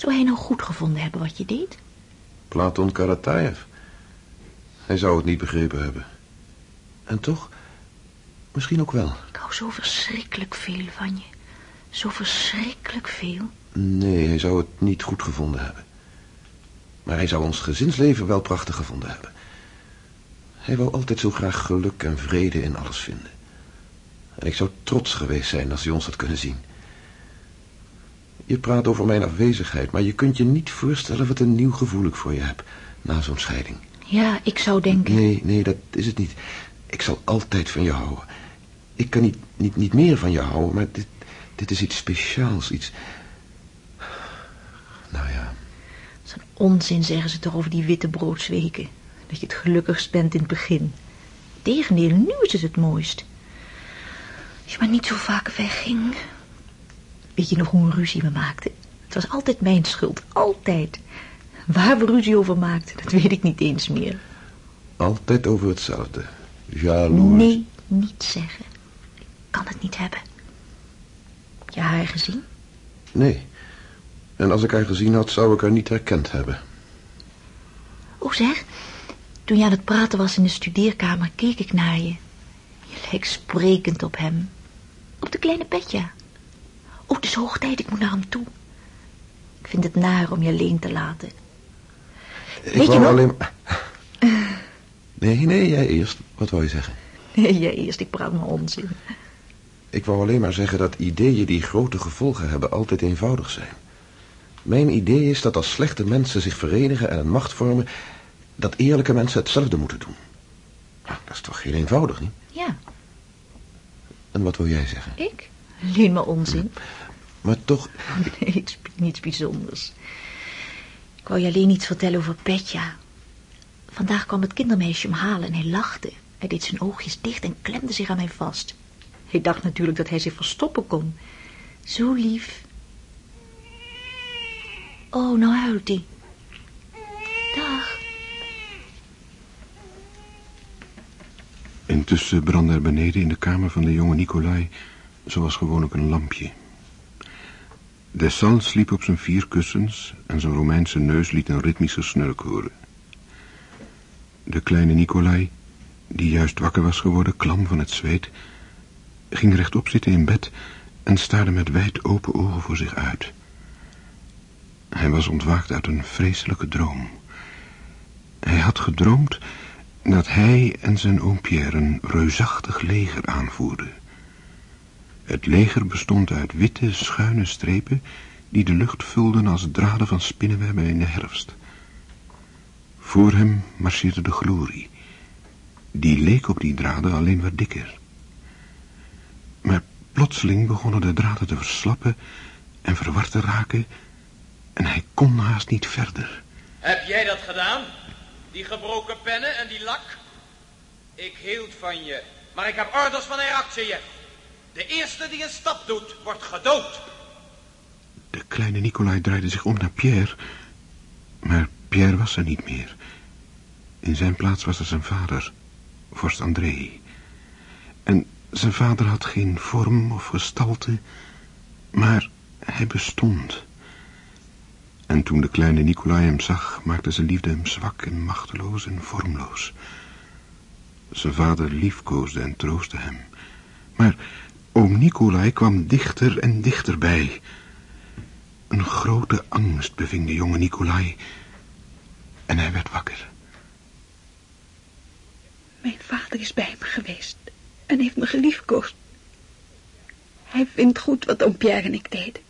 Zou hij nou goed gevonden hebben wat je deed? Platon Karataev. Hij zou het niet begrepen hebben. En toch, misschien ook wel. Ik hou zo verschrikkelijk veel van je. Zo verschrikkelijk veel. Nee, hij zou het niet goed gevonden hebben. Maar hij zou ons gezinsleven wel prachtig gevonden hebben. Hij wou altijd zo graag geluk en vrede in alles vinden. En ik zou trots geweest zijn als hij ons had kunnen zien. Je praat over mijn afwezigheid, maar je kunt je niet voorstellen wat een nieuw gevoel ik voor je heb na zo'n scheiding. Ja, ik zou denken... Nee, nee, dat is het niet. Ik zal altijd van je houden. Ik kan niet, niet, niet meer van je houden, maar dit, dit is iets speciaals, iets... Nou ja... Dat is een onzin, zeggen ze toch over die witte broodsweken. Dat je het gelukkigst bent in het begin. Tegendeel, nu is het het mooist. Als je maar niet zo vaak wegging. Weet je nog hoe een ruzie we maakten? Het was altijd mijn schuld, altijd. Waar we ruzie over maakten, dat weet ik niet eens meer. Altijd over hetzelfde. Jaloers. Nee, niet zeggen. Ik kan het niet hebben. Heb je haar gezien? Nee. En als ik haar gezien had, zou ik haar niet herkend hebben. Oh zeg, toen je aan het praten was in de studeerkamer, keek ik naar je. Je lijkt sprekend op hem. Op de kleine Petja. Oh, het is hoog tijd, ik moet naar hem toe. Ik vind het naar om je alleen te laten. Ik Weet je wou nog? alleen... Nee, nee, jij eerst. Wat wou je zeggen? Nee, jij eerst, ik praat maar onzin. Ik wou alleen maar zeggen dat ideeën die grote gevolgen hebben altijd eenvoudig zijn. Mijn idee is dat als slechte mensen zich verenigen en een macht vormen, dat eerlijke mensen hetzelfde moeten doen. Nou, dat is toch heel eenvoudig, niet? Ja, En wat wil jij zeggen? ik? Alleen maar onzin. Maar toch, Nee, iets, niets bijzonders. Ik wou je alleen iets vertellen over Petja. Vandaag kwam het kindermeisje hem halen en hij lachte. Hij deed zijn oogjes dicht en klemde zich aan mij vast. Ik dacht natuurlijk dat hij zich verstoppen kon. Zo lief. Oh, nou huilt hij. Dag. Intussen brandde er beneden in de kamer van de jonge Nicolai, zoals gewoonlijk een lampje. Dessal sliep op zijn vier kussens en zijn Romeinse neus liet een ritmische snurk horen. De kleine Nicolai, die juist wakker was geworden, klam van het zweet, ging rechtop zitten in bed en staarde met wijd open ogen voor zich uit. Hij was ontwaakt uit een vreselijke droom. Hij had gedroomd dat hij en zijn oom Pierre een reusachtig leger aanvoerden. Het leger bestond uit witte, schuine strepen die de lucht vulden als draden van spinnenwebben in de herfst. Voor hem marcheerde de glorie. Die leek op die draden alleen wat dikker. Maar plotseling begonnen de draden te verslappen en verward te raken en hij kon haast niet verder. Heb jij dat gedaan? Die gebroken pennen en die lak? Ik hield van je, maar ik heb orders van Heraktië. De eerste die een stap doet, wordt gedood. De kleine Nicolai draaide zich om naar Pierre, maar Pierre was er niet meer. In zijn plaats was er zijn vader, vorst André. En zijn vader had geen vorm of gestalte, maar hij bestond. En toen de kleine Nicolai hem zag, maakte zijn liefde hem zwak en machteloos en vormloos. Zijn vader liefkoosde en troostte hem. Maar oom Nicolai kwam dichter en dichterbij. Een grote angst beving de jonge Nicolai. En hij werd wakker. Mijn vader is bij me geweest en heeft me geliefkoosd. Hij vindt goed wat oom Pierre en ik deden.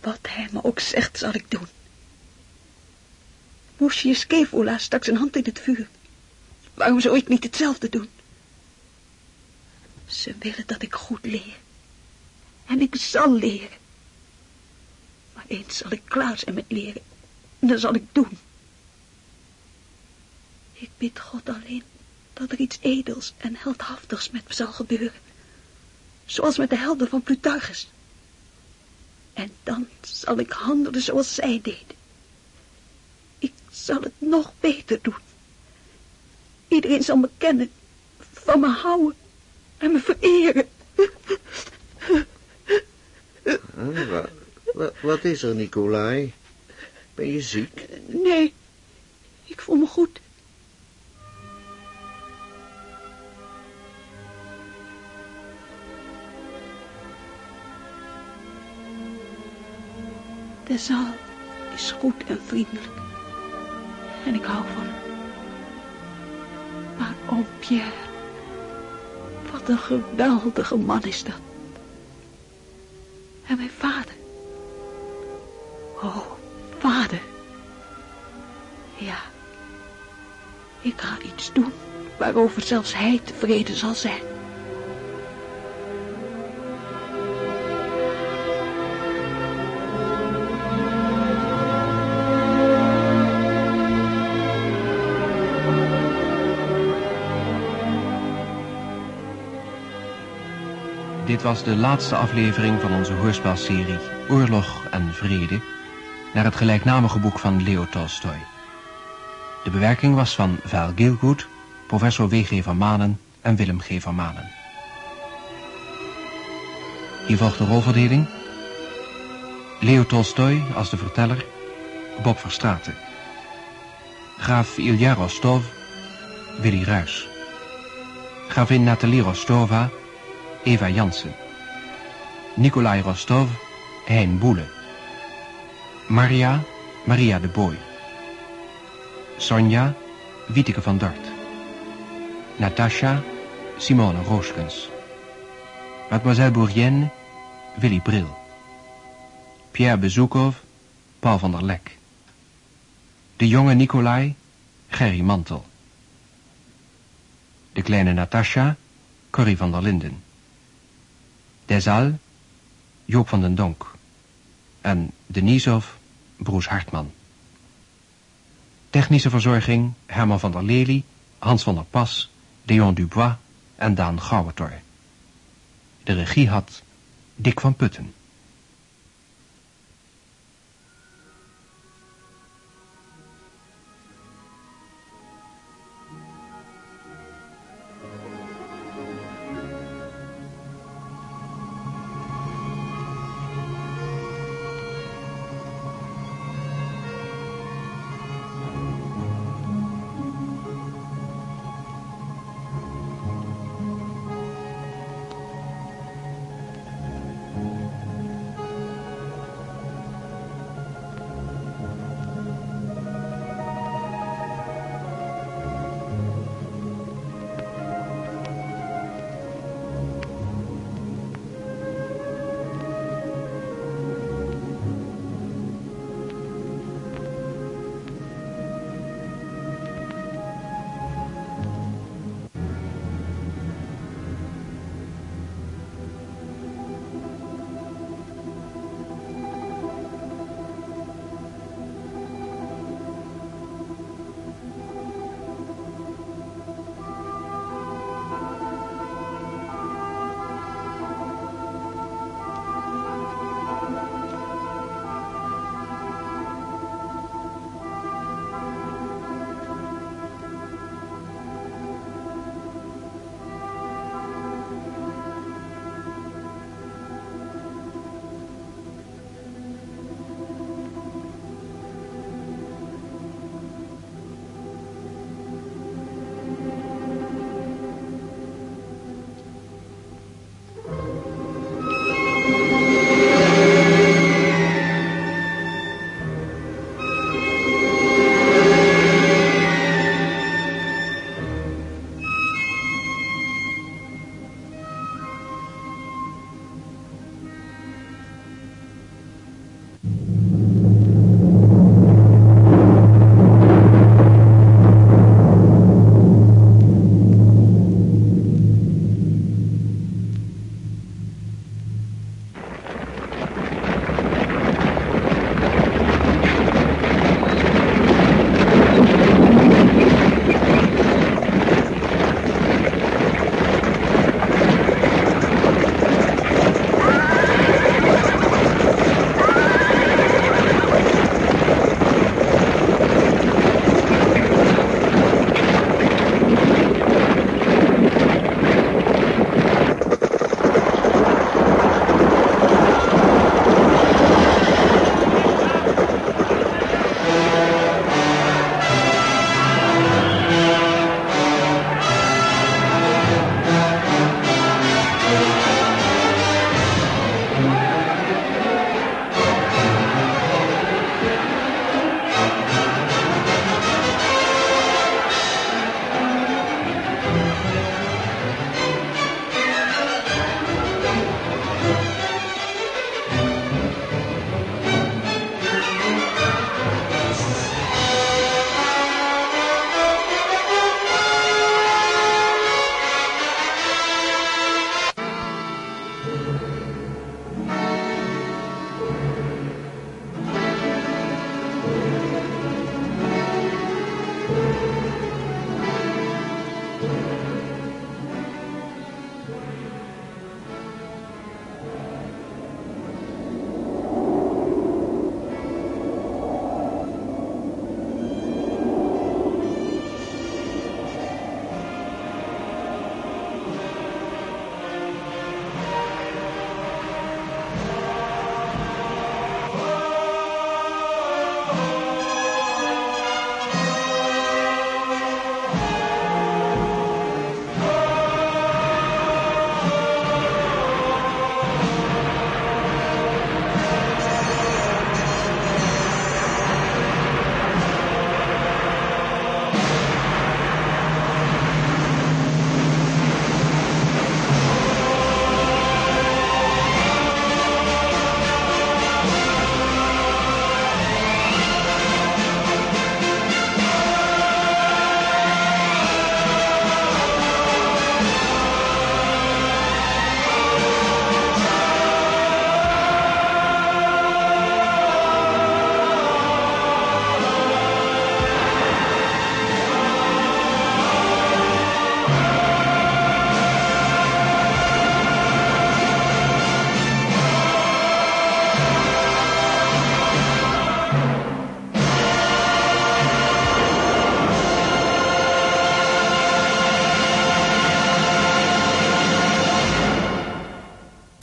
Wat hij me ook zegt, zal ik doen. Moesje Skevola stak zijn hand in het vuur. Waarom zou ik niet hetzelfde doen? Ze willen dat ik goed leer. En ik zal leren. Maar eens zal ik klaar zijn met leren. En dat zal ik doen. Ik bid God alleen dat er iets edels en heldhaftigs met me zal gebeuren. Zoals met de helden van Plutarchus. En dan zal ik handelen zoals zij deden. Ik zal het nog beter doen. Iedereen zal me kennen, van me houden en me vereren. Wa- wat is er, Nicolai? Ben je ziek? Nee, ik voel me goed. De zaal is goed en vriendelijk. En ik hou van hem. Maar Pierre, wat een geweldige man is dat. En mijn vader. Oh, vader. Ja, ik ga iets doen waarover zelfs hij tevreden zal zijn. Dit was de laatste aflevering van onze hoorspelserie Oorlog en Vrede... naar het gelijknamige boek van Leo Tolstoy. De bewerking was van Val Gilgood, professor W.G. van Manen en Willem G. van Manen. Hier volgt de rolverdeling. Leo Tolstoy als de verteller, Bob Verstraeten. Graaf Ilja Rostov, Willy Ruys. Gravin Nathalie Rostova, Eva Jansen. Nikolai Rostov, Hein Boele. Maria, Maria de Boy. Sonja, Wieteke van Dort. Natasha, Simone Rooskens. Mademoiselle Bourrienne, Willy Bril. Pierre Bezoekov, Paul van der Lek. De jonge Nikolai, Gerry Mantel. De kleine Natasha, Corrie van der Linden. Desal, Joop van den Donk. En Denisov, Broes Hartman. Technische verzorging Herman van der Lely, Hans van der Pas, Leon Dubois en Daan Gouwertor. De regie had Dick van Putten.